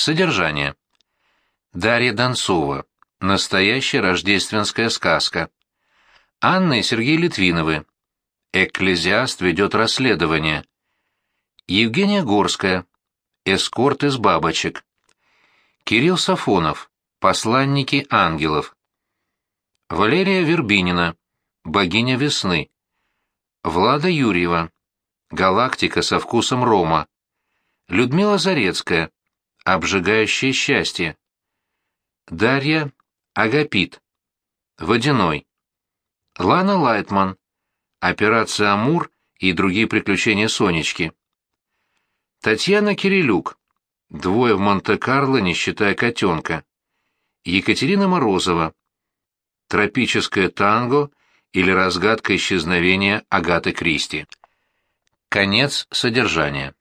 Содержание. Дарья Донцова. Настоящая рождественская сказка. Анна и Сергей Литвиновы. Экклезиаст ведет расследование. Евгения Горская. Эскорт из бабочек. Кирилл Сафонов. Посланники ангелов. Валерия Вербинина. Богиня весны. Влада Юрьева. Галактика со вкусом рома. Людмила Зарецкая. Обжигающее счастье. Дарья Агапит. Водяной. Лана Лайтман. Операция «Амур» и другие приключения Сонечки. Татьяна Кирилюк. Двое в Монте-Карло, не считая котенка. Екатерина Морозова. Тропическое танго или разгадка исчезновения Агаты Кристи. Конец содержания.